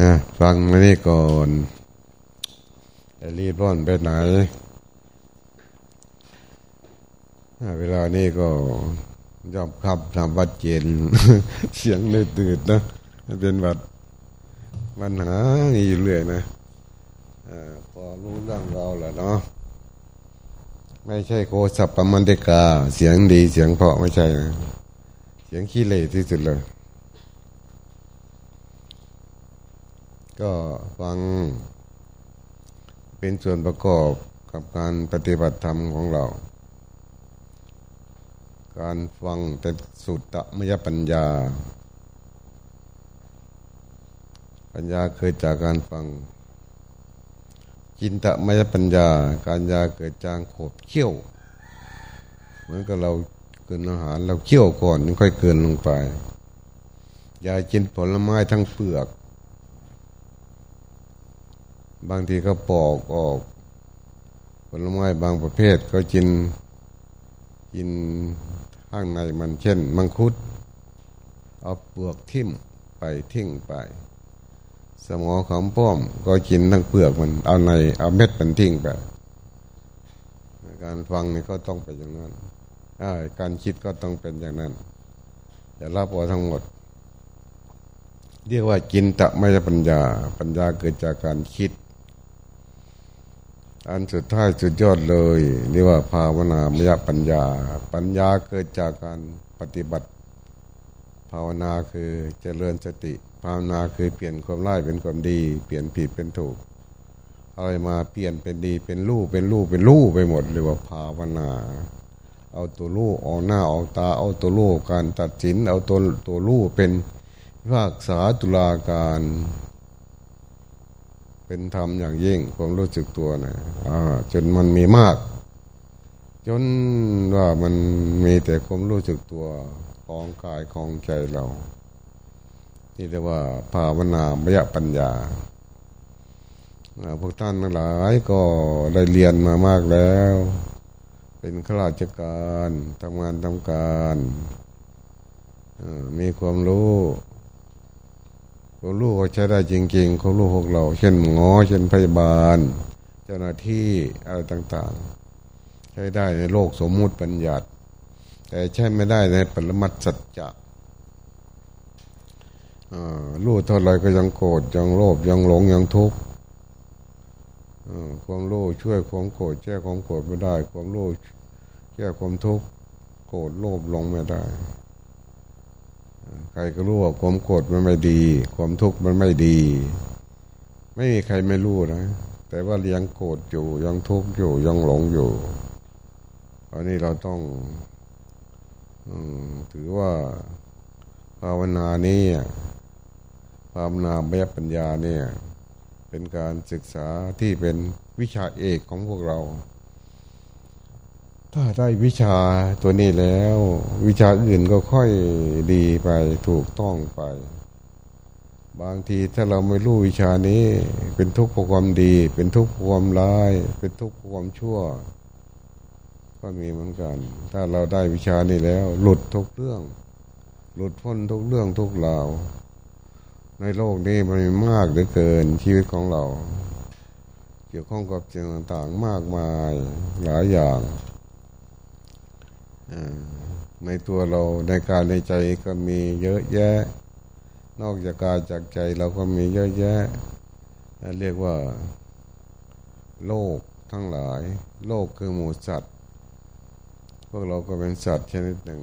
นะฟังมานี่ก่อนจะรีบร้อนไปไหน เวลานี้ก็ยอมขับทำวัดเย็นเสียงเลยตื่นนะเป็นวัดปัญหาอยู่เรื่อยนะอพอรู้เรื่องเราแล้วเนาะไม่ใช่โคสัปปมันเดกา เสียงดีเสียงเพาะไม่ใช่นะเสียงขี้เละที่สุดเลย ก็ฟังเป็นส่วนประกอบกับการปฏิบัติธรรมของเรา การฟังแต่สุตตะมยปัญญา ปัญญาเกิดจากการฟัง จินตะมยปัญญา การยาเกิดจากขบเคี้ยวเหมือนกับเราเกินอาหาร เราเคี่ยวก่อนค่อยเกินลงไป ยากินผลไม้ทั้งเปลือก บางทีก็ปอกออก ผลไม้บางประเภทก็กินกินข้างในมันเช่น มังคุด เอาเปลือกทิ่มไปทิ้งไป สมอของป้อมก็กินทั้งเปลือกมันเอาในเอาเม็ดมันทิ้งไปการฟังนี่ก็ต้องเป็นอย่างนั้นการคิดก็ต้องเป็นอย่างนั้นอย่ารับเอาทั้งหมด เรียกว่าจินตะไม่ใช่ปัญญา ปัญญาเกิดจากการคิด อันสุดท้ายสุดยอดเลยเรียกว่าภาวนามยปัญญา ปัญญาเกิดจากการปฏิบัติ ภาวนาคือเจริญสติ ภาวนาคือเปลี่ยนความร้ายเป็นความดี เปลี่ยนผิดเป็นถูก อะไรมาเปลี่ยนเป็นดีเป็นรูปเป็นรูปเป็นรูปไปหมดเรียกว่าภาวนา เอาตัวลูกออกหน้าออกตา เอาตัวลูกการตัดสิน เอาตัวตัวลูกเป็นภาคษาตุลาการ เป็นธรรมอย่างยิ่งความรู้สึกตัวนะจนมันมีมาก จนว่ามันมีแต่ความรู้สึกตัวของกายของใจเราที่เรียกว่าภาวนามยปัญญาพวกท่านทั้งหลายก็ได้เรียนมามากแล้ว เป็นข้าราชการทำงานทำการมีความรู้ ความรู้ก็ใช้ได้จริงๆความรู้พวกเรา เช่นหมอเช่นพยาบาล เจ้าหน้าที่อะไรต่างๆ ใช้ได้ในโลกสมมุติปัญญัติ แต่ใช้ไม่ได้ในปรมัตสัจจะรู้เท่าไรก็ยังโกรธยังโลภยังหลงยังทุกข์ความโลภช่วยความโกรธแก้ความโกรธไม่ได้ ความโลภแก้ความทุกข์โกรธโลภหลงไม่ได้ ใครก็รู้ว่าความโกรธมันไม่ดี ความทุกข์มันไม่ดี ไม่มีใครไม่รู้นะ แต่ว่ายังโกรธอยู่ยังทุกข์อยู่ยังหลงอยู่อันนี้เราต้องถือว่าภาวนานี้ภาวนาเมยปัญญาเนี่ย เป็นการศึกษาที่เป็นวิชาเอกของพวกเรา ถ้าได้วิชาตัวนี้แล้ว วิชาอื่นก็ค่อยดีไปถูกต้องไป บางทีถ้าเราไม่รู้วิชานี้ เป็นทุกข์ความดี เป็นทุกข์ความร้าย เป็นทุกข์ความชั่ว ก็มีเหมือนกัน ถ้าเราได้วิชานี้แล้ว หลุดทุกเรื่อง หลุดพ้นทุกเรื่องทุกราวในโลกนี้มันมีมากเหลือเกินชีวิตของเรา เกี่ยวข้องกับสิ่งต่างๆมากมายหลายอย่าง ในตัวเราในการในใจก็มีเยอะแยะ นอกจากกายจากใจเราก็มีเยอะแยะ เรียกว่า โลกทั้งหลาย โลกคือหมู่สัตว์ พวกเราก็เป็นสัตว์ชนิดหนึ่ง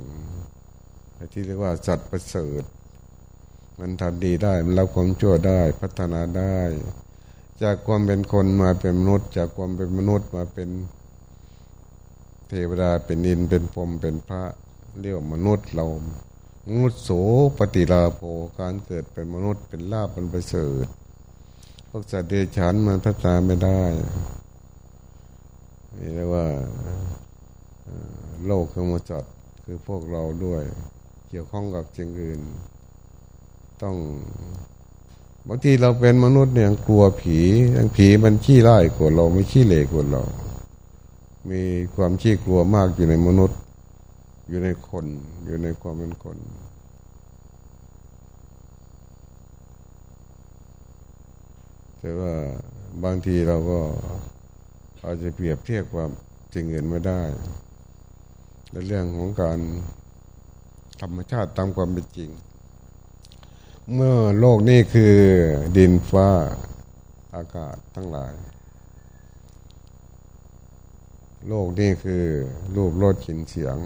ที่เรียกว่าสัตว์ประเสริฐ มันทำดีได้ มันรับความชั่วได้พัฒนาได้ จากความเป็นคนมาเป็นมนุษย์ จากความเป็นมนุษย์มาเป็น เทวดาเป็นอินเป็นพรมเป็นพระเรียกว่ามนุษย์เรามนุษย์โสปฏิลาโภการเกิดเป็นมนุษย์เป็นลาบเป็นประเสริฐพวกสัตว์เดรัจฉานมันพัฒนาไม่ได้นี่เรียกว่าโลกคือมจัดคือพวกเราด้วย เกี่ยวข้องกับสิ่งอื่น ต้องบางทีเราเป็นมนุษย์เนี่ยกลัวผียังผีมันขี้ไล่กว่าเราไม่ขี้เหล่กว่าเรา มีความขี้กลัวมากอยู่ในมนุษย์ อยู่ในคน อยู่ในความเป็นคนแต่ว่าบางทีเราก็อาจจะเปรียบเทียบความจริงอื่นไม่ได้ในเรื่องของการธรรมชาติตามความเป็นจริง เมื่อโลกนี้คือดินฟ้าอากาศทั้งหลาย โลกนี้คือรูปรสกลิ่นเสียง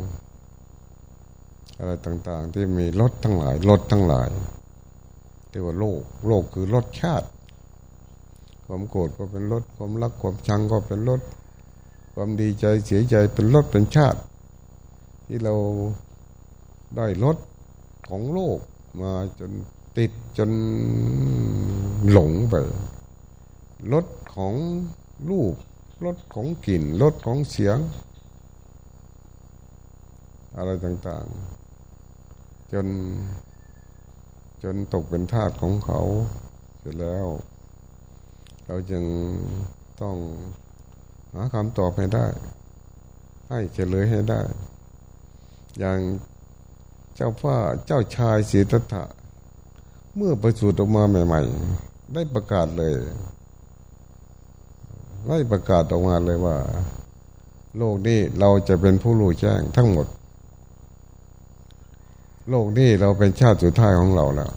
อะไรต่างๆ ที่มีรสทั้งหลายรสทั้งหลายเรียกว่าโลก โลกคือรสชาติ ความโกรธก็เป็นรสความรักความชังก็เป็นรสความดีใจเสียใจเป็นรสเป็นชาติ ที่เราได้รสของโลกมาจนติดจนหลงไปรสของรูป รสของกลิ่นรสของเสียง อะไรต่างๆ จน จนตกเป็นทาสของเขาเสร็จแล้ว เราจึงต้องหาคำตอบให้ได้ ให้เฉลยให้ได้ อย่างเจ้าพ่อเจ้าชายสีตถะเมื่อประสูติออกมาใหม่ ๆ ได้ประกาศเลย ได้ประกาศออกมาเลยว่า โลกนี้เราจะเป็นผู้รู้แจ้งทั้งหมด โลกนี้เราเป็นชาติสุดท้ายของเราแล้ว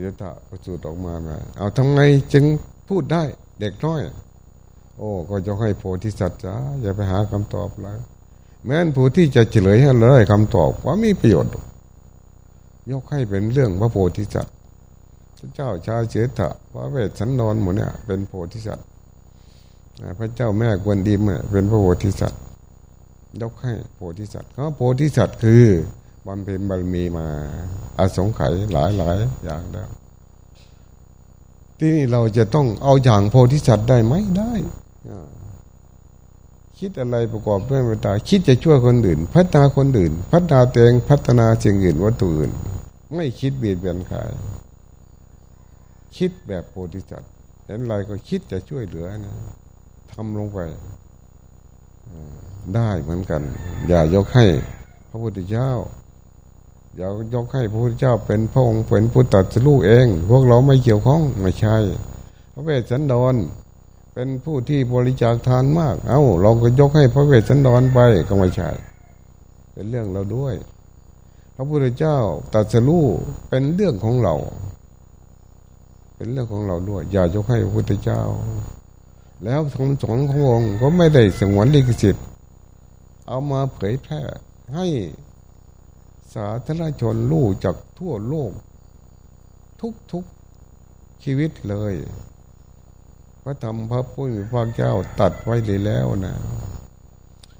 ยุทธะประสูติออกมาไงเอาทำไงจึงพูดได้ เด็กน้อย โอ้ก็จะให้โพธิสัตว์จ้าอย่าไปหาคำตอบเลยแม้นผู้ที่จะเฉลยให้เลยคำตอบว่ามีประโยชน์ ยกให้เป็นเรื่องพระโพธิสัตว์เจ้าชาเฉตะพระเวสสันดรหมดเนี่ยเป็นโพธิสัตว์ พระเจ้าแม่กวนดิมเป็นพระโพธิสัตว์ยกให้โพธิสัตว์ก็โพธิสัตว์คือบำเพ็ญบารมีมาอาสงไขยหลายหลายอย่างแล้วที่นี่เราจะต้องเอาอย่างโพธิสัตว์ได้ไหมได้คิดอะไรประกอบด้วยเมตตาคิดจะช่วยคนอื่น พัฒนาคนอื่น พัฒนาเตงพัฒนาสิ่งอื่นวัตถุอื่น ไม่คิดเบียดเบียนใครคิดแบบโพธิสัตว์เห็นอะไรก็คิดจะช่วยเหลือนะ ทำลงไปได้เหมือนกัน อย่ายกให้พระพุทธเจ้า อย่ายกให้พระพุทธเจ้าเป็นพระองค์เป็นผู้ตัดสู้เอง พวกเราไม่เกี่ยวข้องไม่ใช่พระเวสสันดรเป็นผู้ที่บริจาคทานมาก เอา้าเราก็ยกให้พระเวสสันดรไปก็ไม่ใช่เป็นเรื่องเราด้วย พระพุทธเจ้าตัดสู้เป็นเรื่องของเรา เป็นเรื่องของเราด้วย อย่ายกให้พระพุทธเจ้า แล้วคำสอนขององค์ก็ไม่ได้สงวนลิขสิทธิ์ เอามาเผยแพร่ให้สาธารณชนรู้จากทั่วโลก ทุกๆชีวิตเลย พระธรรมพระพุทธพระเจ้าตัดไว้เลยแล้วนะ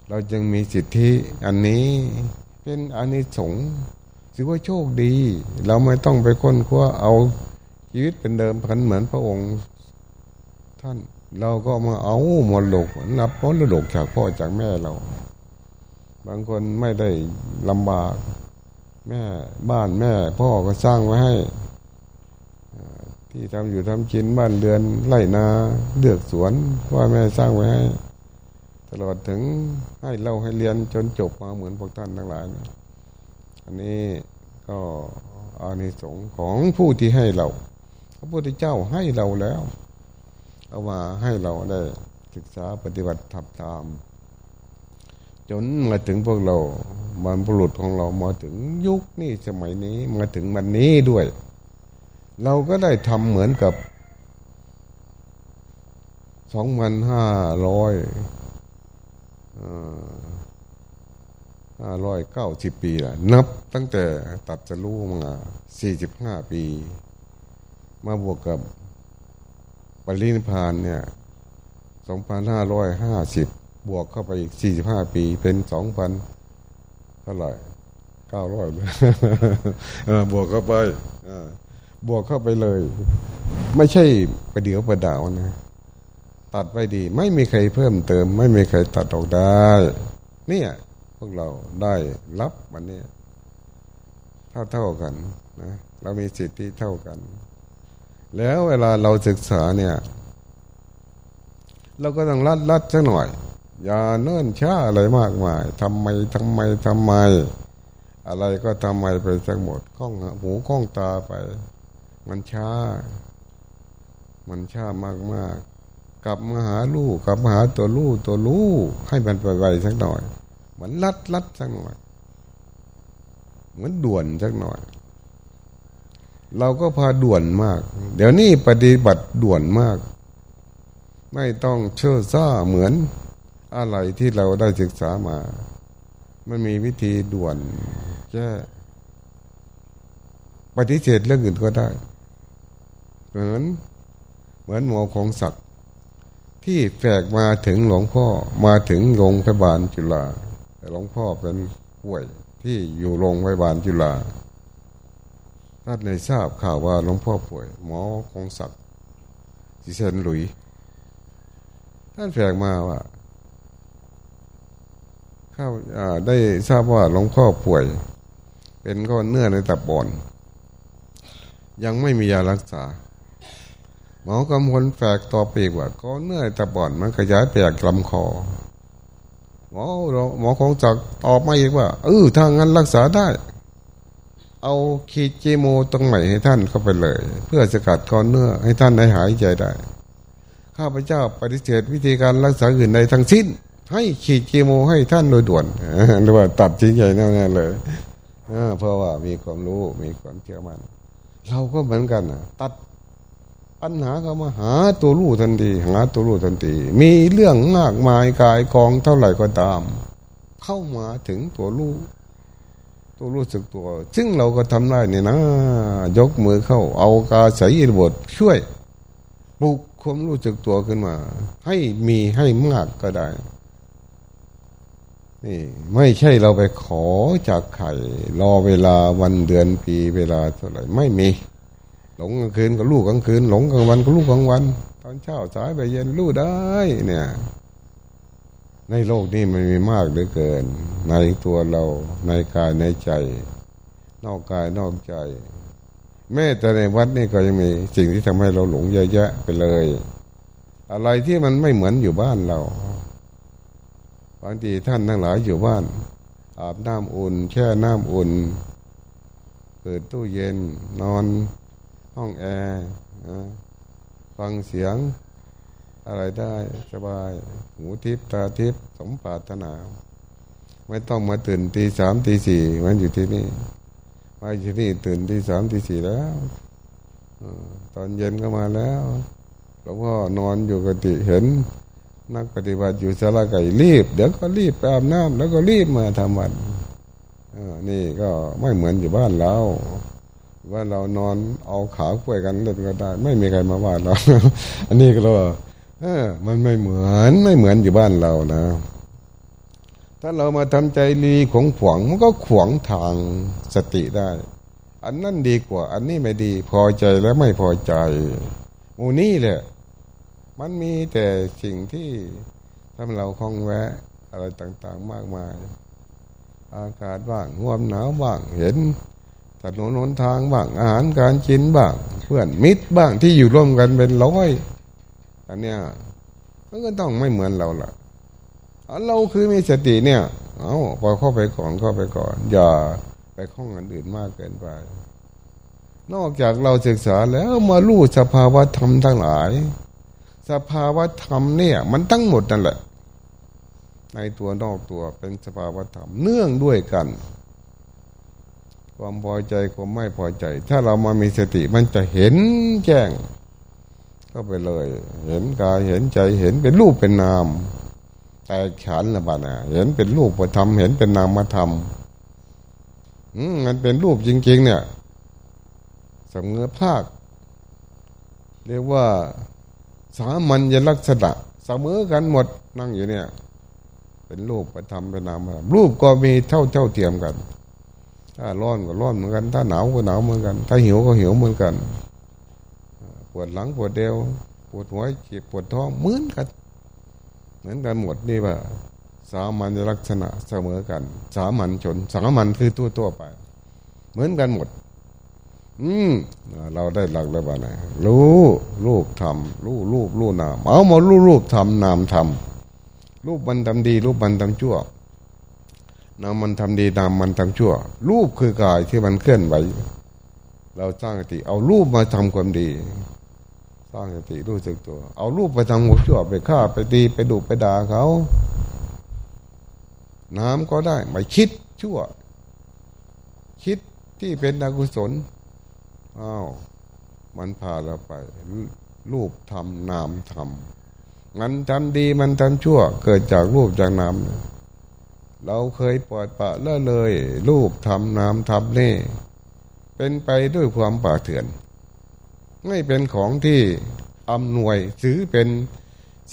เราจึงมีสิทธิอันนี้เป็นอานิสงส์ถือว่าโชคดี เราไม่ต้องไปค้นคว้าเอาชีวิตเป็นเดิมพันเหมือนพระองค์ท่าน เราก็มาเอามรดกนับมรดกจากพ่อจากแม่เรา บางคนไม่ได้ลำบาก แม่บ้านแม่ พ่อก็สร้างไว้ให้ ที่ทำอยู่ทำกินบ้านเรือนไร่นาเลือกสวนว่าแม่สร้างไว้ให้ ตลอดถึงให้เราให้เรียนจนจบมาเหมือนพวกท่านทั้งหลายนะอันนี้ก็อานิสงส์ของผู้ที่ให้เรา พระพุทธเจ้าให้เราแล้ว เอามาให้เราได้ศึกษาปฏิบัติทับตาม จนมาถึงพวกเราบรรพุรุษของเรามาถึงยุคนี้สมัยนี้มาถึงวันนี้ด้วย เราก็ได้ทำเหมือนกับสองพันห้าร้อยห้าร้อยเก้าสิบปีละนับตั้งแต่ตัดจะรู้มาสี่สิบห้าปี มาบวกกับ ปรินิพานเนี่ยสองพันห้าร้อยห้าสิบบวกเข้าไปอีกสี่สิบห้าปีเป็นสองพันเท่าไหร่เก้าร้อยบวกเข้าไปบวกเข้าไปเลย ไม่ใช่ประเดี๋ยวประดาวนะ ตัดไปดี ไม่มีใครเพิ่มเติม ไม่มีใครตัดออกได้ เนี่ยพวกเราได้รับวันนี้เท่าเท่ากันนะเรามีสิทธิเท่ากัน แล้วเวลาเราศึกษาเนี่ย เราก็ต้องรัดรัดสักหน่อย อย่าเนิ่นช้าอะไรมากมายทำไมทำไมทำไม อะไรก็ทำไมไปทั้งหมดข้องหูข้องตาไป มันช้า มันช้ามากมากกลับมาหาลูกกลับมาหาตัวลูกตัวลูกให้มันไปไวสักหน่อยเหมือนลัดลัดสักหน่อย เหมือนด่วนสักหน่อย เราก็พาด่วนมาก เดี๋ยวนี้ปฏิบัติด่วนมาก ไม่ต้องเชื่อซ่าเหมือนอะไรที่เราได้ศึกษามา มันมีวิธีด่วนแค่ปฏิเสธเรื่องอื่นก็ได้ เหมือนเหมือนหมอของศักดิ์ที่แฝกมาถึงหลวงพ่อมาถึงโรงพยาบาลจุฬาหลวงพ่อเป็นป่วยที่อยู่โรงพยาบาลจุฬา ท่านในทราบข่าวว่าหลวงพ่อป่วย หมอคงศักดิ์สิเซนหลุย ท่านแฝกมาว่าข้าได้ทราบว่าหลวงพ่อป่วย เป็นก้อนเนื้อในตับบอน ยังไม่มียารักษา หมอกำพลแฝกต่อปีกว่าก้อนเนื้อตับบอนมันขยายแปลกลำคอหมอหมอของจักตอบมาอีกว่าเออถ้างั้นรักษาได้ เอาคีเจโมตรงใหม่ให้ท่านเข้าไปเลย เพื่อสกัดก้อนเนื้อให้ท่านได้หายใจได้ ข้าพเจ้าปฏิเสธวิธีการรักษาอื่นใดทั้งสิ้น ให้ขีดกีโมให้ท่านโดยด่วนหรือว่าตัดชิ้นใหญ่แน่ๆเลยเพราะว่ามีความรู้มีความเชื่อมัน่นเราก็เหมือนกันตัดปัญหาเข้ามาหาตัวรู้ทันทีหาตัวรู้ทันทีมีเรื่องมากมายกายกองเท่าไหร่ก็ตาม เข้ามาถึงตัวรู้ ตัวรู้สึกตัว ซึ่งเราก็ทำได้นี่นะ ยกมือเข้า เอากาใส่อิบทช่วยปลุกความรู้สึกตัวขึ้นมา ให้มีให้มากก็ได้ นี่ไม่ใช่เราไปขอจากไข่รอเวลาวันเดือนปีเวลาเท่าไหร่ไม่มี หลงกลางคืนก็ลูกกลางคืน หลงกลางวันก็ลูกกลางวัน ตอนเช้าสายไปเย็นลูกได้ เนี่ย ในโลกนี้มันมีมากเหลือเกิน ในตัวเราในกายในใจ นอกกายนอกใจ แม้แต่ในวัดนี่ก็ยังมีสิ่งที่ทำให้เราหลงเยอะแยะไปเลย อะไรที่มันไม่เหมือนอยู่บ้านเราบางทีท่านทั้งหลายอยู่บ้าน อาบน้ำอุ่น แช่น้ำอุ่นเปิดตู้เย็นนอนห้องแอร์ฟังเสียง อะไรได้สบาย หูทิพตาทิพสมปรารถนา ไม่ต้องมาตื่นตีสามตีสี่มันอยู่ที่นี่มาอยู่ที่นี่ตื่นตีสามตีสี่แล้วตอนเย็นก็มาแล้วหลวงพ่อนอนอยู่กติเห็น นักปฏิบัติอยู่สาราไก่รีบ เดี๋ยวก็รีบไปอาบน้ำแล้วก็รีบมาทำวัดนี่ก็ไม่เหมือนอยู่บ้านเราว่าเรานอนเอาขาคุยกันเล่นก็ได้ ไม่มีใครมาว่าเรา อันนี้ก็เรา เออ มันไม่เหมือนไม่เหมือนอยู่บ้านเรานะ ถ้าเรามาทำใจรีของขวงมันก็ขวงทางสติได้ อันนั้นดีกว่า อันนี้ไม่ดี พอใจแล้วไม่พอใจมูนี่แหละ มันมีแต่สิ่งที่ทำเราคล้องแวะ อะไรต่างๆมากมาย อากาศบ้างห่วมหนาวบ้างเห็นถนนหนทางบ้างอาหารการกินบ้าง เพื่อนมิตรบ้างที่อยู่ร่วมกันเป็นร้อย อันเนี้ยมันก็ต้องไม่เหมือนเราล่ะเราคือมีสติเนี่ย เอาพอเข้าไปก่อนเข้าไปก่อน อย่าไปข้องอันอื่นมากเกินไป นอกจากเราศึกษาแล้วมาลู่สภาวะธรรมทั้งหลาย สภาวะธรรมเนี่ย มันทั้งหมดนั่นแหละ ในตัวนอกตัวเป็นสภาวะธรรมเนื่องด้วยกัน ความพอใจความไม่พอใจ ถ้าเรามามีสติมันจะเห็นแจ้ง ก็ไปเลย เห็นกายเห็นใจเห็นเป็นรูปเป็นนามแต่ขันละบานะเห็นเป็นรูปธรรมเห็นเป็นนามธรรมมันเป็นรูปจริง ๆ เนี่ยสมเงอภาค เรียกว่าสามัญลักษณะเสมอกันหมดนั่งอยู่เนี่ย เป็นรูปธรรมเป็นนามรูปก็มีเท่าเท่าเทียมกัน ถ้าร้อนก็ร้อนเหมือนกัน ถ้าหนาวก็หนาวเหมือนกัน ถ้าหิวก็หิวเหมือนกัน วดหลังปวดเดวปวดหัวเจ็บปวดท้องเหมือนกัน เหมือนกันหมดนี่ว่า สามัญลักษณะเสมอกัน สามัญชนสามัญคือตัวตัวไป เหมือนกันหมด อืมเราได้หลักแล้วบ้านะรู้รูปทำรู้รูปรู้นามเอามารู้รูปทำนามทำรูปมันทำดี รูปมันทำชั่วนามมันทำดีนามมันทำชั่ว รูปคือกายที่มันเคลื่อนไหวเราสร้างติเอารูปมาทำความดี สร้างสติรู้สึกตัว เอารูปไปทำหัวชั่วไปฆ่าไปตีไปดุไปด่าเขา น้ำก็ได้ไม่คิดชั่ว คิดที่เป็นอกุศลอ้าวมันพาเราไป รูปทำนามทำมันทำดีมันทำชั่ว เกิดจากรูปจากนามเราเคยปล่อยปะละเลย รูปทำนามทำนี่เป็นไปด้วยความป่าเถื่อน ไม่เป็นของที่อำนวยถือเป็น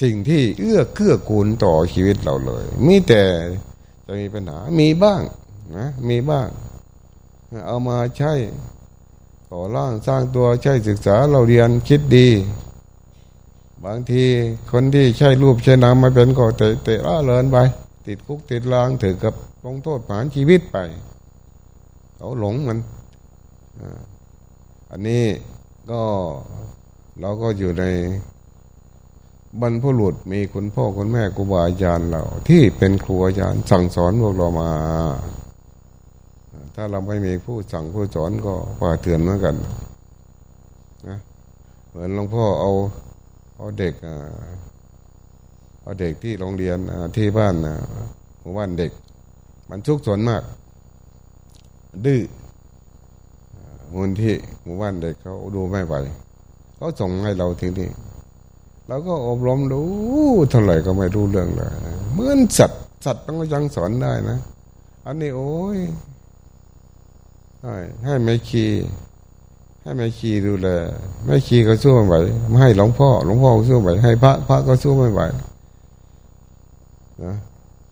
สิ่งที่เอื้อเกื้อกูลต่อชีวิตเราเลย มีแต่จะมีปัญหา มีบ้างนะมีบ้าง เอามาใช้ก่อร่างสร้างตัวใช้ศึกษาเราเรียนคิดดี บางทีคนที่ใช้รูปใช้นามมาเป็นก็เตะเตะล่าเลินไป ติดคุกติดลางถือกับลงโทษผ่านชีวิตไป เขาหลงมันอันนี้ ก็เราก็อยู่ในบรรพุรุษมีคุณพ่อคุณแม่ครูบาอาจารย์เรา ที่เป็นครูอาจารย์สั่งสอนพวกเรามา ถ้าเราไม่มีผู้สั่งผู้สอนก็ป่าเถื่อนเหมือนกันนะเหมือนหลวงพ่อเอาเอาเด็กเอาเด็กที่โรงเรียนที่บ้านหมู่บ้านเด็ก มันทุกข์สนมาก ดื้อ มูลที่หมู่บ้านเด็กเขาดูไม่ไหวเขาส่งให้เราทีนี้เราก็อบรมดูเท่าไหร่ก็ไม่รู้เรื่องเลยเหมือนสัตว์สัตว์ต้องยังสอนได้นะ อันนี้โอ้ยให้ให้แม่ชีให้แม่ชีดูแลแม่ชีก็สู้ไม่ไหวไม่ให้หลวงพ่อหลวงพ่อก็สู้ไม่ไหวให้พระพระก็สู้ไม่ไหวนะ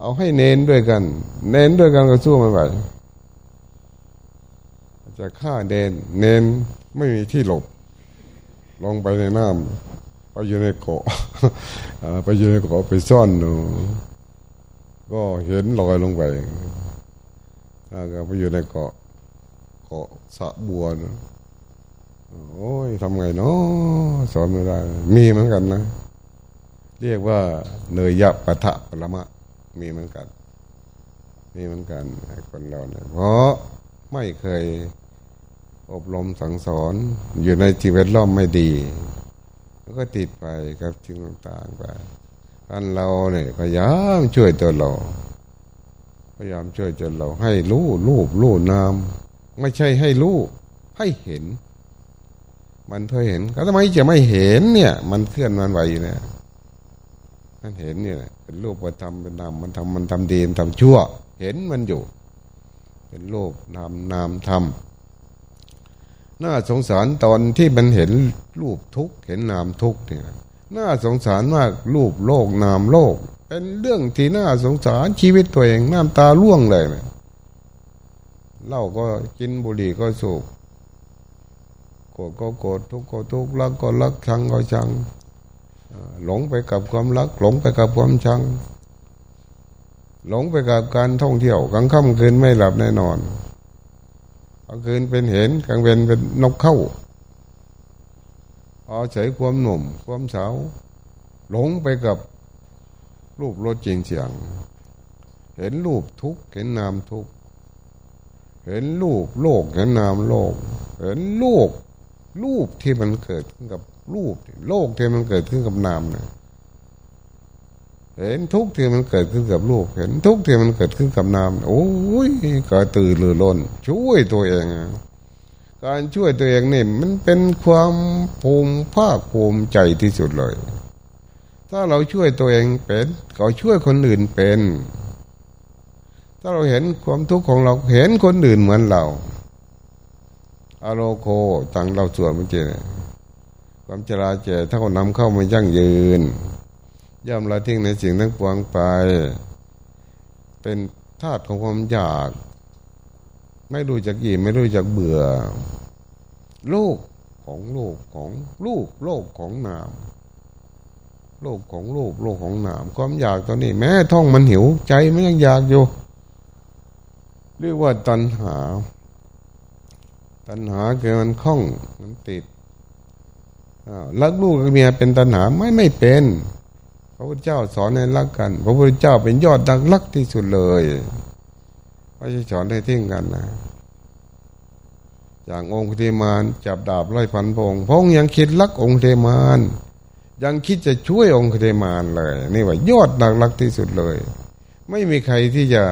เอาให้เน้นด้วยกัน เน้นด้วยกันก็สู้ไม่ไหว จะฆ่าเนนเน้นไม่มีที่หลบ ลงไปในน้ำไปอยู่ในเกาะไปอยู่ในเกาะไปซ่อนดูก็เห็นลอยลงไปก็ไปอยู่ในเกาะ เกาะสะบัวนะโอ้ยทำไงเนาะสอนไม่ได้ มีเหมือนกันนะ เรียกว่าเนยยะปะทะปรมะ มีเหมือนกัน มีเหมือนกันคนเราเนี่ยเพราะไม่เคย อบรมสั่งสอนอยู่ในชีวิตล้อมไม่ดี แล้วก็ติดไปกับสิ่งต่างๆไปอันเราเนี่ยพยายามช่วยตัวเรา พยายามช่วยจนเราให้รู้รูปรู้นามไม่ใช่ให้รู้ให้เห็น มันเคยเห็นก็ทำไมจะไม่เห็นเนี่ย มันเคลื่อนมันไหวเนี่ยมันเห็นเนี่ยเป็นรูปประทำเป็นนามมันทำมันทำดีมันทำชั่ว เห็นมันอยู่ เป็นรูปนามนามทำ น่าสงสารตอนที่มันเห็นรูปทุกเห็นนามทุกเนี่ยน่าสงสารมากรูปโลกนามโลก เป็นเรื่องที่น่าสงสารชีวิตตัวเองน้ำตาล่วงเลยเนี่ยเหล้าก็กินบุหรี่ก็สูบโกรธก็โกรธทุกข์ก็ทุกข์รักก็รักชังก็ชังหลงไปกับความรัก หลงไปกับความชัง หลงไปกับการท่องเที่ยวกลางค่ำคืนไม่หลับแน่นอน กลางคืนเป็นเห็นกลางเวนเป็นนกเข้าอาใช้ความหนุ่ม ความสาว หลงไปกับรูปรสจริงเสียง เห็นรูปทุกเห็นนามทุกเห็นรูปโลกเห็นนามโลก เห็นโลกรูปที่มันเกิดขึ้นกับรูปโลกที่มันเกิดขึ้นกับนามเนี่ย เห็นทุกที่มันเกิดขึ้นกับลูก เห็นทุกที่มันเกิดขึ้นกับนามโอ้ยก็ตื่นหรือล้นช่วยตัวเองการช่วยตัวเองนี่มันเป็นความภูมิภาคภูมิใจที่สุดเลย ถ้าเราช่วยตัวเองเป็นก็ช่วยคนอื่นเป็น ถ้าเราเห็นความทุกข์ของเราเห็นคนอื่นเหมือนเราอารโคตังเราส่วนเมื่อกี้ความจราเจถ้าเขานำเข้ามายั่งยืน ย่อมละทิ้งในสิ่งทั้งปวงไป เป็นธาตุของความอยาก ไม่รู้จักกี่ไม่รู้จักเบื่อโลกของโลกของลูกโลกของนามโลกของโลกโลกของนามความอยากตอนนี้ แม้ท้องมันหิว ใจมันยังอยากอยู่เรียกว่าตัณหา ตัณหาคือมันคล้องมันติดรักลูกกับเมียเป็นตัณหาไม่ไม่เป็น พระพุทธเจ้าสอนให้รักกัน พระพุทธเจ้าเป็นยอดนักรักที่สุดเลยไม่ใช่สอนให้ทิ้งกันนะ อย่างองคุลิมาลจับดาบไล่ฟันพงพงยังคิดรักองคุลิมาลยังคิดจะช่วยองคุลิมาลเลย นี่ว่ายอดนักรักที่สุดเลย ไม่มีใครที่จะ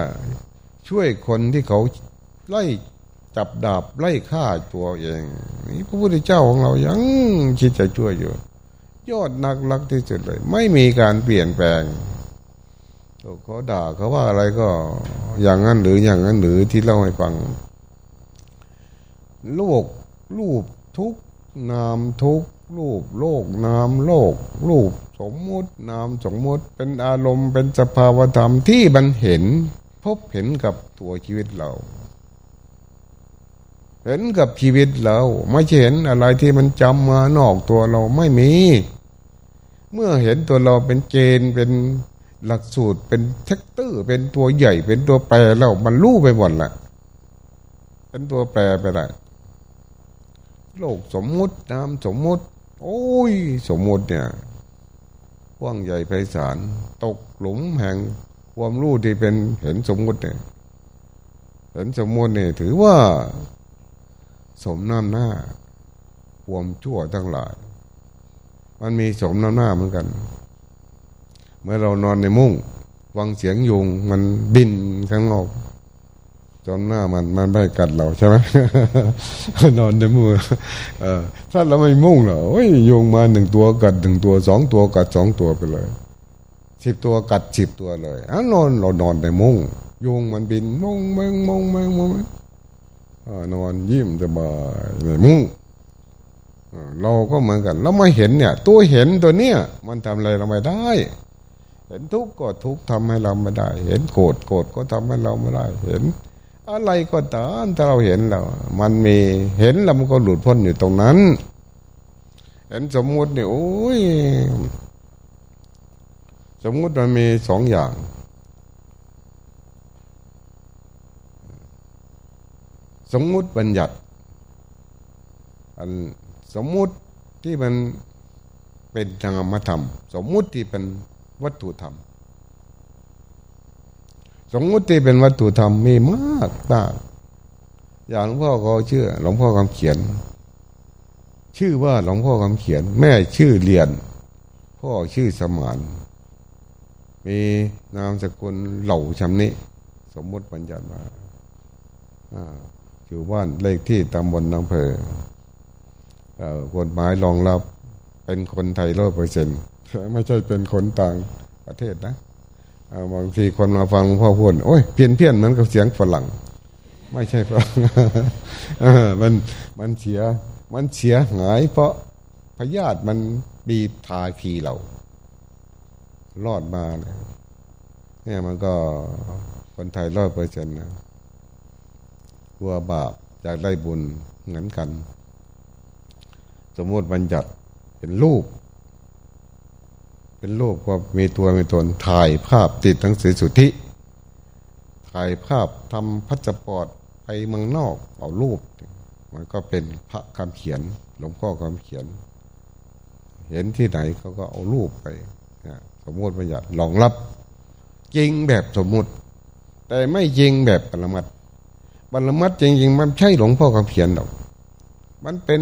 ช่วยคนที่เขาไล่จับดาบไล่ฆ่าตัวเอง นี่พระพุทธเจ้าของเรายังคิดจะช่วยอยู่ ยอดนักลักที่สุดเลย ไม่มีการเปลี่ยนแปลงเขาด่าเขาว่าอะไรก็อย่างนั้นหรืออย่างนั้นหรือที่เล่าให้ฟังโลกรูปทุกนามทุกรูปโลกนามโลก รูปสมมุตินามสมมุติเป็นอารมณ์เป็นสภาวธรรมที่มันเห็น พบเห็นกับตัวชีวิตเรา เห็นกับชีวิตเราไม่ใช่เห็นอะไรที่มันจำมานอกตัวเราไม่มี เมื่อเห็นตัวเราเป็นเกณฑ์เป็นหลักสูตรเป็นเทคเตอร์ เป็นตัวใหญ่เป็นตัวแปรแล้วมันรู้ไปหมดละเป็นตัวแปรไปละโลกสมมุตินามสมมุติ โอ้ย สมมุติเนี่ยว่างใหญ่ไพศาลตกหลุมแห่งความรู้ที่เป็นเห็นสมมุติเนี่ยเห็นสมมุติเนี่ยถือว่า สมน้ำหน้าความชั่วทั้งหลาย มันมีสมน้ำหน้าเหมือนกัน เมื่อเรานอนในมุ้งฟังเสียงยุงมันบินข้างนอกจนหน้ามันมันไม่กัดเราใช่ไหมนอนในมือเออถ้าเราไม่มุ่งเหรอโอ้ยยุงมาหนึ่งตัวกัดหนึ่งตัวสองตัวกัดสองตัวไปเลยสิบตัวกัดสิบตัวเลยอะนอนเรานอนในมุ้งยุงมันบินมุ้งมงมุ้งมงมุ้ง นอนยิ้มสบายในมุ้งเราก็เหมือนกันเราไม่เห็นเนี่ย ตัวเห็นตัวเนี้ยมันทำอะไรเราไม่ได้ เห็นทุกข์ก็ทุกข์ทำให้เราไม่ได้ เห็นโกรธโกรธก็ทำให้เราไม่ได้ เห็น อะไรก็ตามถ้าเราเห็นแล้วมันมีเห็นแล้วมันก็หลุดพ้นอยู่ตรงนั้น เห็นสมมุติเนี่ยโอ้ยสมมุติมันมีสองอย่าง สมมุติบัญญัติ อันสมมุติที่มันเป็นธรรมธรรม สมมุติที่เป็นวัตถุธรรม สมมุติที่เป็นวัตถุธรรมมีมากมากอย่างหลวงพ่อเขาเชื่อ หลวงพ่อคำเขียน ชื่อว่าหลวงพ่อคำเขียน แม่ชื่อเรียน พ่อชื่อสมานมีนามสกุลเหล่าชำนิสมมุติปัญญามา อยู่บ้านเลขที่ตำบลนางเพอกฎหมายรองรับเป็นคนไทยร้อยเปอร์เซ็นต์ไม่ใช่เป็นคนต่างประเทศนะบางทีคนมาฟังพ่อพูดโอ้ยเพี้ยนเพี้ยนเหมือนกับเสียงฝรั่ง ไม่ใช่ฝรั่งมันมันเสียมันเสียหาย เพราะพยาธิมันบีบทาคีเรา รอดมาเนี่ยมันก็คนไทยร้อยเปอร์เซ็นต์นะ ลัวบาปอยากได้บุญเหมือนกัน สมมติบัญญัติเป็นรูป เป็นรูปก็มีตัวมีตนถ่ายภาพติดหนังสือสุทธิ ถ่ายภาพทำพัสปอร์ตไปเมืองนอกเอารูป มันก็เป็นพระคำเขียน หลวงพ่อคำเขียน เห็นที่ไหนเขาก็เอารูปไปสมมติบัญญัติรองรับจริงแบบสมมุติ แต่ไม่จริงแบบปรมัต ปรมัตจริงๆ มันใช่หลวงพ่อคำเขียนหรอก มันเป็น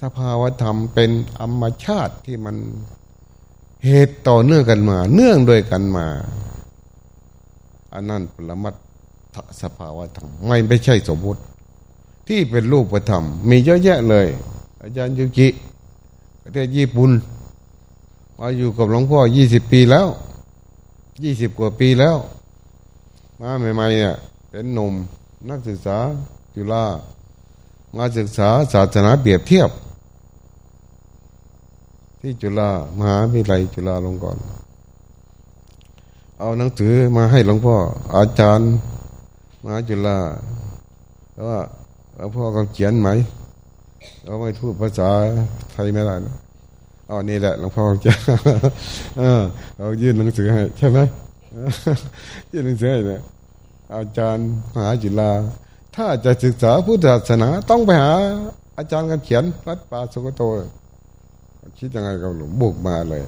สภาวธรรมเป็นธรรมชาติที่มันเหตุต่อเนื่องกันมา เนื่องโดยกันมาอันนั้นปรมัตถสภาวธรรมไม่ไม่ใช่สมมุติ ที่เป็นรูปธรรม มีเยอะแยะเลย อาจารย์ยุกิประเทศญี่ปุ่นมาอยู่กับหลวงพ่อยี่สิบปีแล้วยี่สิบกว่าปีแล้ว มาใหม่ๆเนี่ยเป็นหนุ่ม นักศึกษาจุฬามาศึกษาศาสนาเปรียบเทียบ ที่จุฬามหาวิทยาลัยจุฬาลงก่อน เอาหนังสือมาให้หลวงพ่อ อาจารย์มหาจุฬาแล้วว่าหลวงพ่อเขาเขียนไหมเราไม่พูดภาษาไทยไม่ได้นะอ๋อนี่แหละหลวงพ่อจะเรายื่นหนังสือให้ใช่ไหมยื่นหนังสือให้เนี่ย อาจารย์มหาจุฬาถ้าจะศึกษาพุทธศาสนาต้องไปหา อาจารย์กันเขียนวัดป่าสุกโต คิดยังไงกับหลวงบุกมาเลย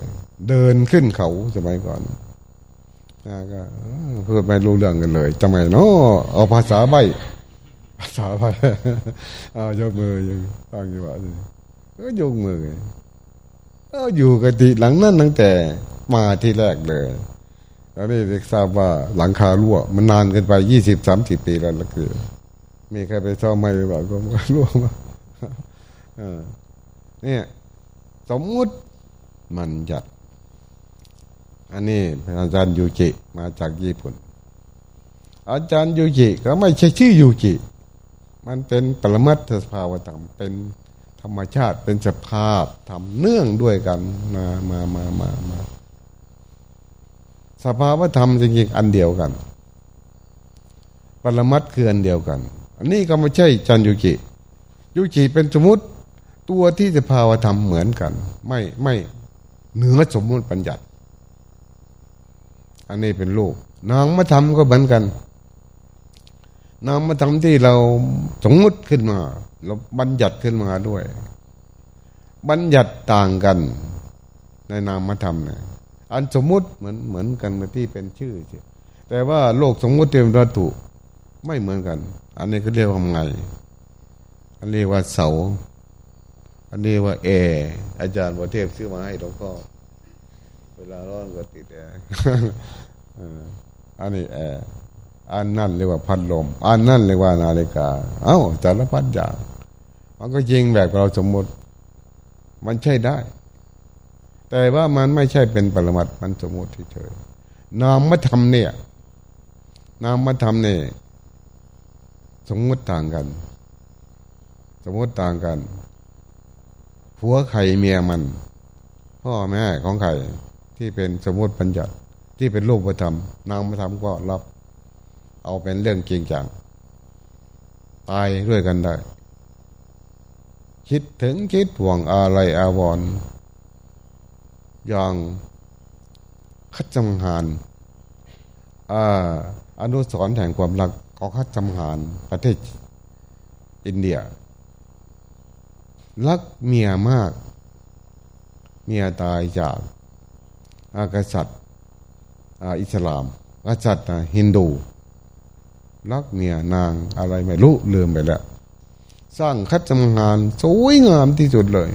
เดินขึ้นเขาสมัยก่อนนะก็เพื่อไม่รู้เรื่องกันเลยทำไมเนาะเอาภาษาใบภาษาไปเอายกมือยังตั้งอยู่ว่าก็ยกมือก็อยู่กับติหลังนั้นตั้งแต่มาที่แรกเลย แล้วนี่เด็กทราบว่าหลังคารั่ว มันนานเกินไปยี่สิบสามสิบปีแล้วละคือ มีใครไปซ่อมไหมหรือเปล่าก็รั่วมาเนี่ยสมมุติมันจัด อันนี้อาจารย์ยูจิมาจากญี่ปุ่น อาจารย์ยูจิก็ไม่ใช่ชื่อยูจิ มันเป็นปรมัตถสภาวธรรมเป็นธรรมชาติเป็นสภาพทำเนื่องด้วยกันมามามามามา สภาวธรรมจริงๆอันเดียวกัน ปรมัตคืออันเดียวกัน อันนี้ก็ไม่ใช่จันยูจิยูจิเป็นสมมติตัวที่สภาวธรรมเหมือนกัน ไม่ไม่เหนือสมมุติปัญญัติ อันนี้เป็นลูกนางมาทำก็เหมือนกันนางมาทำที่เราสมมติขึ้นมา เราบัญญัติขึ้นมาด้วย บัญญัติต่างกัน ในนามธรรมเนี่ย อันสมมุติเหมือนเหมือนกันที่เป็นชื่อแต่ว่าโลกสมมุติเต็มวัตถุไม่เหมือนกัน อันนี้ก็เรียกว่าไง อันเรียกว่าเสา อันนี้ว่าแอร์อาจารย์ประเทศซื้อมาให้หลวงพ่อเวลาร้อนก็ติดแอร์อันนี้แอร์อันนั่นเรียกว่าพัดลม อันนั่นเรียกว่านาฬิกา เอ้าแต่ละพัดอย่าง มันก็จริงแบบเราสมมติ มันใช้ได้ แต่ว่ามันไม่ใช่เป็นปรมัตถ์มันสมมติเฉยนามธรรมเนี่ย นามธรรมเนี่ยสมมติต่างกัน สมมติต่างกันผัวไข่เมียมัน พ่อแม่ของไข่ที่เป็นสมมติปัญญัติที่เป็นรูปธรรมนางมาทำก็รับ เอาเป็นเรื่องจริงจังตายด้วยกันได้ คิดถึงคิดห่วงอะไรอาวร อย่างคัดจำหานอาอนุสรแห่งความรักของคัดจำหานประเทศอินเดีย รักเมียมาก เมียตายจากอากษัตริย์อิสลามกษัตริย์ฮินดู รักเมียนางอะไรไม่รู้ลืมไปแล้ว สร้างคัดจำงานสวยงามที่สุดเลย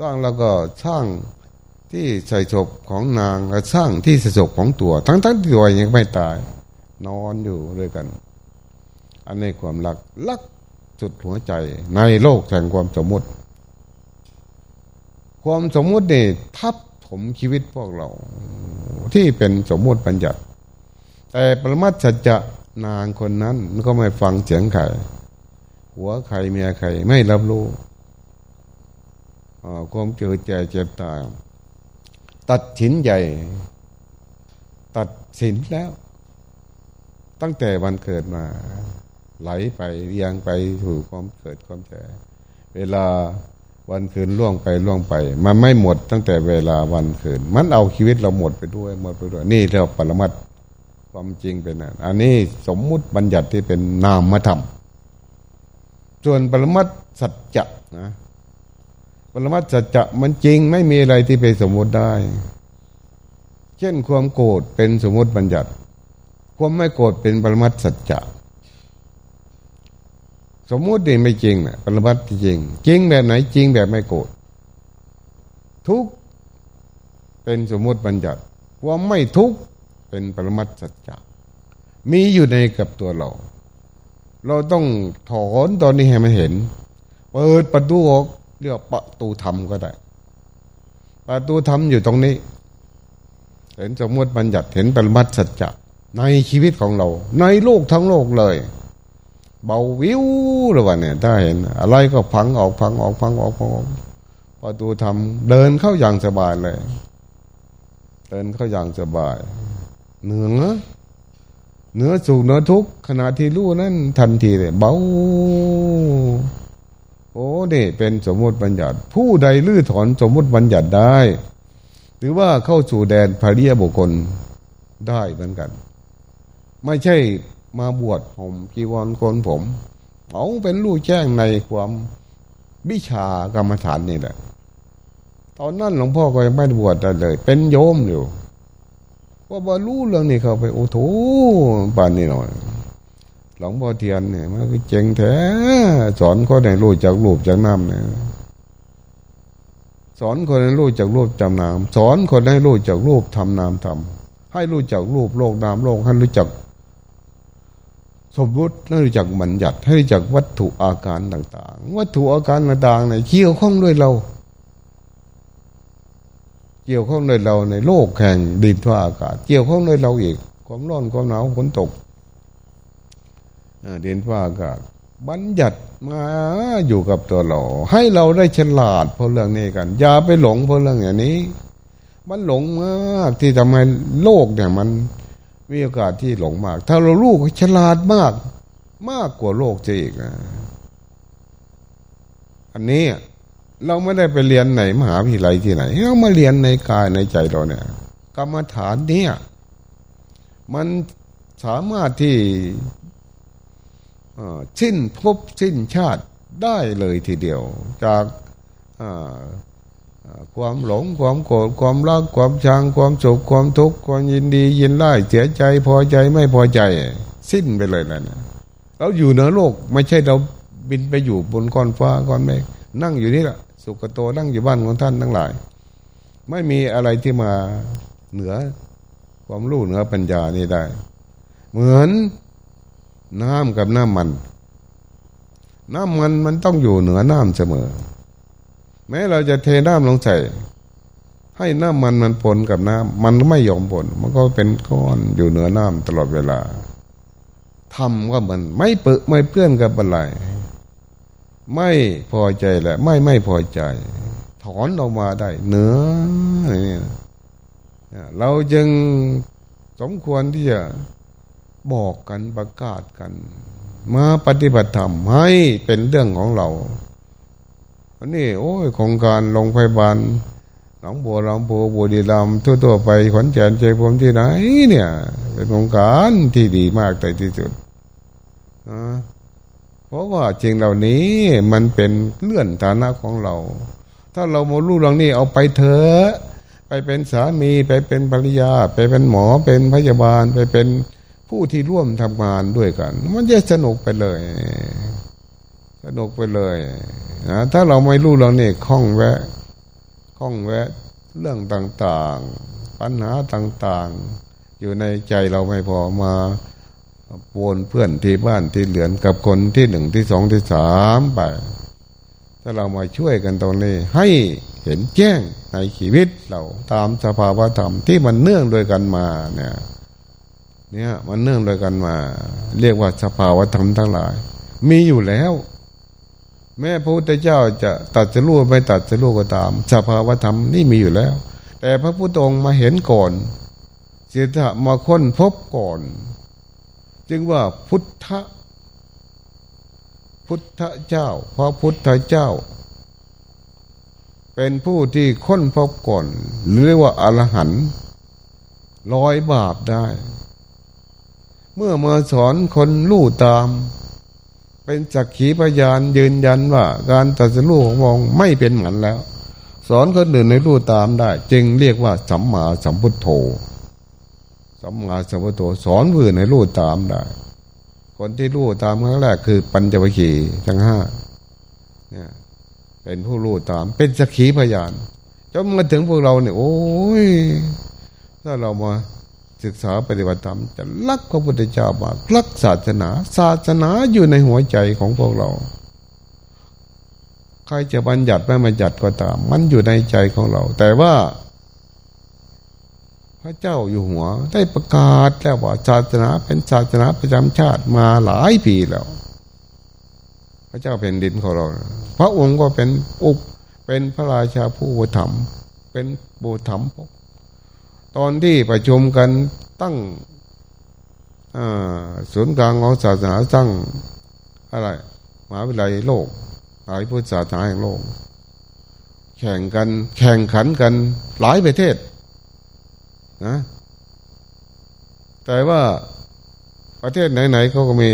สร้างแล้วก็สร้างที่ใส่ศพของนางและสร้างที่ใส่ศพของตัว ทั้งทั้งตัวยังไม่ตาย นอนอยู่ด้วยกัน อันนี้ความรักรักสุดหัวใจในโลกแห่งความสมมติ ความสมมุติเนี่ยทับถมชีวิตพวกเรา ที่เป็นสมมติปัญญัติ แต่ปรมัตจะจะนางคนนั้นก็ไม่ฟังเสียงใครหัวใครเมียใครไม่รับรู้ ความเจอใจเจ็บตายตัดสินใหญ่ ตัดสินแล้ว ตั้งแต่วันเกิดมา ไหลไปเรียงไปถูกความเกิดความแก่เวลาวันคืนล่วงไปล่วงไป มันไม่หมดตั้งแต่เวลาวันคืน มันเอาชีวิตเราหมดไปด้วยหมดไปด้วย นี่เรียกปรมัตความจริงเป็นอันนี้สมมุติบัญญัติที่เป็นนามธรรมส่วนปรมัตสัจจะนะ ปรมัตสัจจะมันจริงไม่มีอะไรที่ไปสมมติได้ เช่นความโกรธเป็นสมมติบัญญัติ ความไม่โกรธเป็นปรมัตสัจจะสมมตินี่ไม่จริงนะปรมัตจริง จริงแบบไหนจริงแบบไม่โกรธทุกเป็นสมมติบัญญัติว่าไม่ทุกเป็นปรมัตสัจจะมีอยู่ในกับตัวเรา เราต้องถอนตอนนี้ให้มันเห็น เปิดประตูออก เรียกประตูธรรมก็ได้ ประตูธรรมอยู่ตรงนี้ เห็นสมมติบัญญัติเห็นปรมัตสัจจะในชีวิตของเรา ในโลกทั้งโลกเลย เบาวิวหรือว่าเนี่ยถ้าเห็น อะไรก็พังออกพังออกพังออกพังออกพอดูทำเดินเข้าอย่างสบายเลย เดินเข้าอย่างสบายเหนือเหนือสุขเหนือทุกขณะที่รู้นั้นทันทีเลยเบา โอ้เด่เป็นสมมติบัญญัติ ผู้ใดลื้อถอนสมมติบัญญัติได้ หรือว่าเข้าสู่แดนภริยบุคคลได้เหมือนกัน ไม่ใช่มาบวชผมจีวรคนผมเขาเป็นลูกแจ้งในความวิชากรรมฐานนี่แหละ ตอนนั้นหลวงพ่อก็ยังไม่บวชเลย เป็นโยมอยู่พอบรรลุเรื่องนี้เขาไปโอ้โหป่านนี้หน่อย ลวงพ่อเทียนเนี่ยมันก็เจ๋งแท้สอนคนให้รู้จากรูปจากนามเนี่ยสอนคนให้รู้จากรูปจำนามสอนคนให้รู้จากรูปทำนามทำให้รู้จักรูปโลกนามโลกให้รู้จักสมมุติให้รู้จักบัญญัติให้รู้จักวัตถุอาการต่าง ๆ วัตถุอาการต่างๆเนี่ยเกี่ยวข้องด้วยเรา เกี่ยวข้องด้วยเราในโลกแห่งดินฟ้าอากาศ เกี่ยวข้องด้วยเราอีกความร้อนความหนาวฝนตก เดินฟ้าอากาศบัญญัติมาอยู่กับตัวเรา ให้เราได้ฉลาดเพราะเรื่องนี้กัน อย่าไปหลงเพราะเรื่องอย่างนี้ มันหลงมากที่ทำให้โลกเนี่ยมันมีโอกาสที่หลงมาก ถ้าเราลูกฉลาดมาก มากกว่าโลกจะอีกนะอันนี้เราไม่ได้ไปเรียนไหนมหาวิทยาลัยที่ไหนเรามาเรียนในกายในใจเราเนี่ย กรรมฐานเนี่ย มันสามารถที่ สิ้นภพสิ้นชาติได้เลยทีเดียว จากความหลงความโกรธความรักความชังความสุขความทุกข์ความยินดียินไล่เสียใจพอใจไม่พอใจ สิ้นไปเลยนะเราอยู่เหนือโลกไม่ใช่เราบินไปอยู่บนก้อนฟ้าก้อนเมฆนั่งอยู่นี่แหละสุกโตนั่งอยู่บ้านของท่านทั้งหลาย ไม่มีอะไรที่มาเหนือความรู้เหนือปัญญานี่ได้ เหมือน น้ำกับน้ำมัน น้ำมันมันต้องอยู่เหนือน้ำเสมอ แม้เราจะเทน้ำลงใส่ให้น้ำมันมันปนกับน้ำมันไม่ยอมปนมันก็เป็นก้อนอยู่เหนือน้ำตลอดเวลาทำก็มันไม่เปื้อไม่เปื้อนกับอะไรไม่พอใจแหละ ไม่ไม่พอใจ ถอนออกมาได้เหนือนี่เราจึงสมควรที่จะ บอกกันประกาศกัน มาปฏิบัติธรรมให้เป็นเรื่องของเราอันนี้โอ้ยโครงการโรงพยาบาลหนองบัวลำพูบุรีรัมทั่วๆไปขอนแก่นใจผมที่ไหนเนี่ย เป็นโครงการที่ดีมากแต่ที่สุดเพราะว่าจริงเหล่านี้มันเป็นเลื่อนฐานะของเรา ถ้าเราโมรู้เรื่องนี้เอาไปเถอะไปเป็นสามีไปเป็นภรรยา ไปเป็นหมอเป็นพยาบาลไปเป็น ผู้ที่ร่วมทำงานด้วยกัน มันจะสนุกไปเลย สนุกไปเลยนะถ้าเราไม่รู้เราเนี่ยคล้องแวะคล้องแวะเรื่องต่างๆ ปัญหาต่างๆ อยู่ในใจเราไม่พอมาปวนเพื่อนที่บ้านที่เหลือนกับคนที่หนึ่งที่สองที่สามไป ถ้าเรามาช่วยกันตรงนี้ให้เห็นแจ้งในชีวิตเราตามสภาวะธรรมที่มันเนื่องโดยกันมาเนี่ย เนี่ยมันเนื่องโดยกันมา เรียกว่าสภาวธรรมทั้งหลาย มีอยู่แล้ว แม่พระพุทธเจ้าจะตัดจะรู้ไม่ตัดจะรู้ก็ตาม สภาวธรรมนี่มีอยู่แล้ว แต่พระพุทธองค์มาเห็นก่อนเสียถะมาค้นพบก่อน จึงว่าพุทธพุทธเจ้า พระพุทธเจ้า เป็นผู้ที่ค้นพบก่อน หรือว่าอรหันต์ลอยบาปได้ เมื่อมาสอนคนลู่ตาม เป็นจักขีพยานยืนยันว่า การตัดสู้ของมองไม่เป็นเหมือนแล้ว สอนคนอื่นในลู่ตามได้ จึงเรียกว่าสัมมาสัมพุทโธสัมมาสัมพุทโธสอนผู้อื่นในลู่ตามได้ คนที่ลู่ตามครั้งแรกคือปัญจวัคคีย์ทั้งห้าเนี่ยเป็นผู้ลู่ตาม เป็นจักขีพยานจนมาถึงพวกเราเนี่ยโอ้ยถ้าเรามา ศึกษาปฏิบัติธรรมจะรักพระพุทธเจ้ามากรักศาสนา ศาสนาอยู่ในหัวใจของพวกเรา ใครจะบัญญัติไม่บัญญัติก็ตาม มันอยู่ในใจของเรา แต่ว่า พระเจ้าอยู่หัว ได้ประกาศแล้วว่าศาสนาเป็นศาสนาประจำชาติมาหลายปีแล้ว พระเจ้าเป็นดินของเรา พระองค์ก็เป็นอุปเป็นพระราชาผู้บุธรรม เป็นบุธรรม ตอนที่ประชุมกันตั้งศูนย์กลางของศาสนาตั้งอะไรมหาวิทยาลัยโลกหลายพุทธศาสนาแห่งโลก แข่งกันแข่งขันกันหลายประเทศนะแต่ว่าประเทศไหนๆเขาก็มี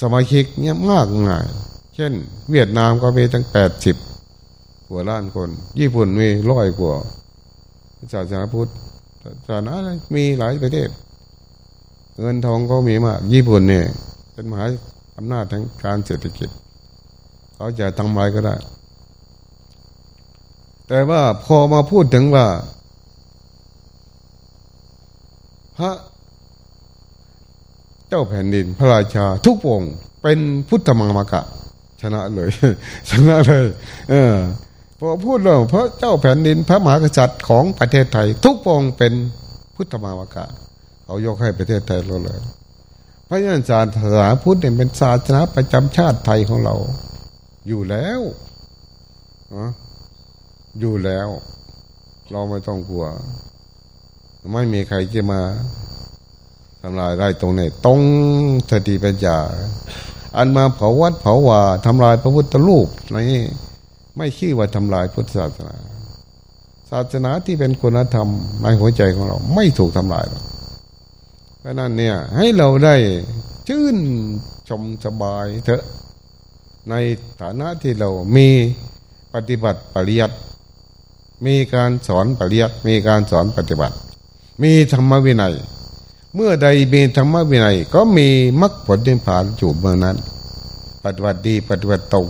สมาชิกเนี่ยมากง่าย เช่น เวียดนามก็มีตั้งแปดสิบ กว่าล้านคน ญี่ปุ่นมีร้อยกว่าศาสนาพุทธศาสนามีหลายประเทศ เงินทองก็มีมาก ญี่ปุ่นเนี่ยเป็นมหาอำนาจทางการเศรษฐกิจเขาจะทำอะไรก็ได้ แต่ว่าพอมาพูดถึงว่า พระเจ้าแผ่นดินพระราชาทุกองค์เป็นพุทธมังมกะ ชนะเลย ชนะเลย เออ พอพูดเรื่องพระเจ้าแผ่นดินพระมหากษัตริย์ของประเทศไทย ทุกองค์เป็นพุทธมังมกะเขายกให้ประเทศไทยเราเลยพระฉะนั้นศาสนาพุทธเนี่ยเป็นศาสนาประจำชาติไทยของเรา อยู่แล้วอยู่แล้ว เราไม่ต้องกลัว ไม่มีใครจะมาทำลายได้ตรงนี้ตรงสติปัญญาอันมาเผาวัดเผาว่าทำลายพระพุทธรูปนี่ ไม่ชื่อว่าทำลายพุทธศาสนา ศาสนาที่เป็นคุณธรรมในหัวใจของเราไม่ถูกทำลายหรอกเพราะนั้นเนี่ยให้เราได้ชื่นชมสบายเถอะในฐานะที่เรามีปฏิบัติปริยัติมีการสอนปริยัติมีการสอนปฏิบัติ มีธรรมวินัย เมื่อใดมีธรรมวินัย ก็มีมรรคผลนิพพานอยู่เมื่อนั้น ปฏิบัติดีปฏิบัติตรง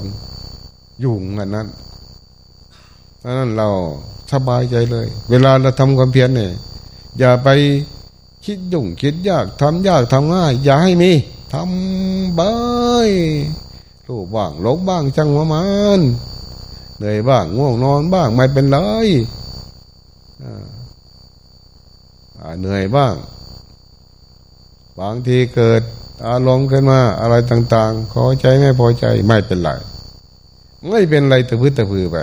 ยู่เมื่อนั้นดังนั้นเราสบายใจเลย เวลาเราทำความเพียรเนี่ยอย่าไปคิดยุ่งคิดยากทำยากทำง่าย อย่าให้มีทำบายรู้บ้างหลงบ้างจังหวะมันเหนื่อยบ้างง่วงนอนบ้างไม่เป็นไรเหนื่อยบ้าง บางทีเกิดอารมณ์ขึ้นมาอะไรต่าง ๆ ขอใจไม่พอใจไม่เป็นไร ไม่เป็นไรตะพื้นตะพือไป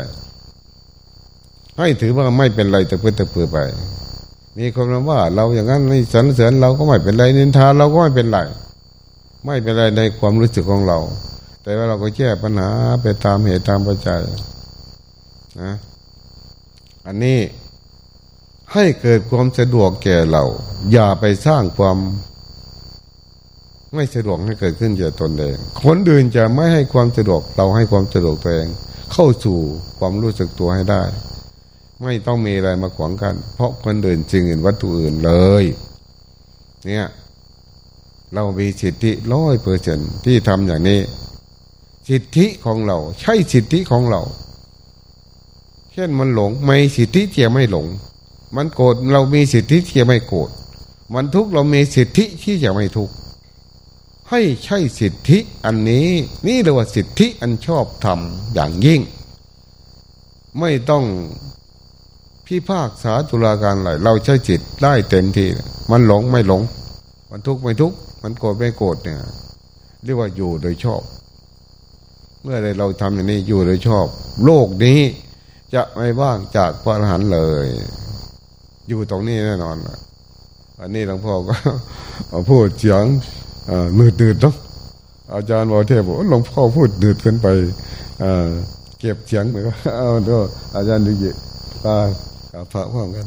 ให้ถือว่าไม่เป็นไรตะพื้นตะพือไป มีคนมว่า เราอย่างนั้นนี่สรรเสริญเราก็ไม่เป็นไรนินทาเราก็ไม่เป็นไร ไม่เป็นไรในความรู้สึกของเรา แต่ว่าเราก็แก้ปัญหาไปตามเหตุตามปัจจัยนะอันนี้ให้เกิดความสะดวกแก่เรา อย่าไปสร้างความ ไม่สะดวกให้เกิดขึ้นแก่ตนเองคนอื่นจะไม่ให้ความสะดวกเราให้ความสะดวกตัวเอง เข้าสู่ความรู้สึกตัวให้ได้ ไม่ต้องมีอะไรมาขวางกัน เพราะคนอื่นจริงอื่นวัตถุอื่นเลย เนี่ยเรามีสิทธิร้อยเปอร์เซนที่ทำอย่างนี้ สิทธิของเรา ใช่สิทธิของเรา เช่นมันหลง ไม่สิทธิที่จะไม่หลง มันโกรธเรามีสิทธิที่จะไม่โกรธมันทุกข์เรามีสิทธิที่จะไม่ทุกข์ ให้ใช่สิทธิอันนี้ นี่เรียกว่าสิทธิอันชอบทำอย่างยิ่ง ไม่ต้องพิพากษาตุลาการอะไรเราใช้จิตได้เต็มที่มันหลงไม่หลง มันทุกข์ไม่ทุกข์มันโกรธไม่โกรธเนี่ยเรียกว่าอยู่โดยชอบ เมื่อใดเราทำอย่างนี้อยู่โดยชอบ โลกนี้จะไม่ว่างจากพระอรหันต์เลย อยู่ตรงนี้แน่นอนอันนี้หลวงพ่อก็พูดเสียง มืดตืดเนาะอาจารย์วอเทพบอกหลวงพ่อพูดดืดเกินไปเก็บเสียงเหมือนกันเอาดูอาจารย์ดีเยอะตากับพระพ่อกัน